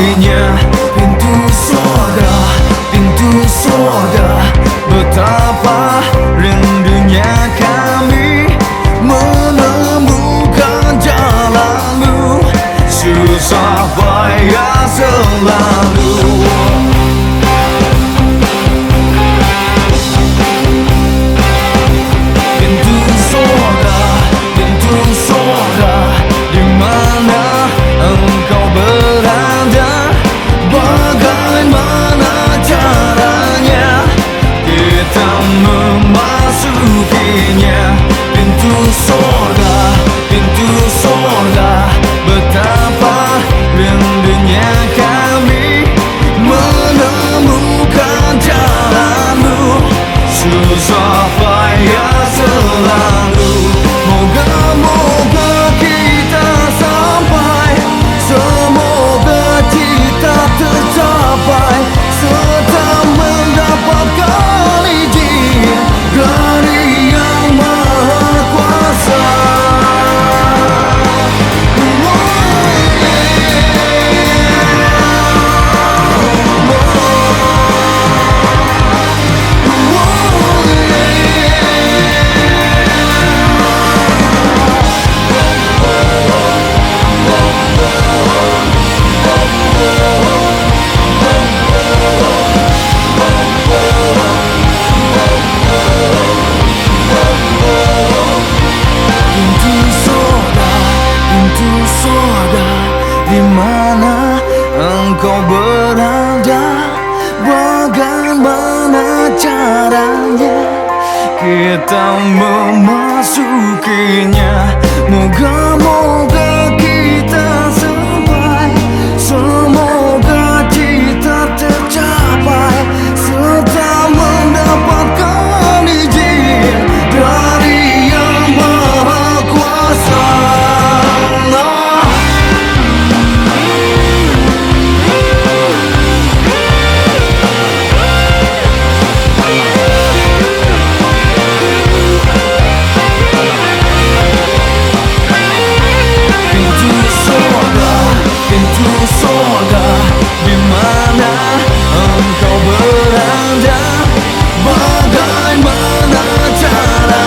Pintu surga, pintu surga Betapa rindunya kami Menemukan jalanmu. Susah payah selalu Bagaimana caranya kita surga di mana engkau berada? Bagaimana caranya kita memasukinya. Moga-moga tergoda Di mana engkau berada Bagaimana cara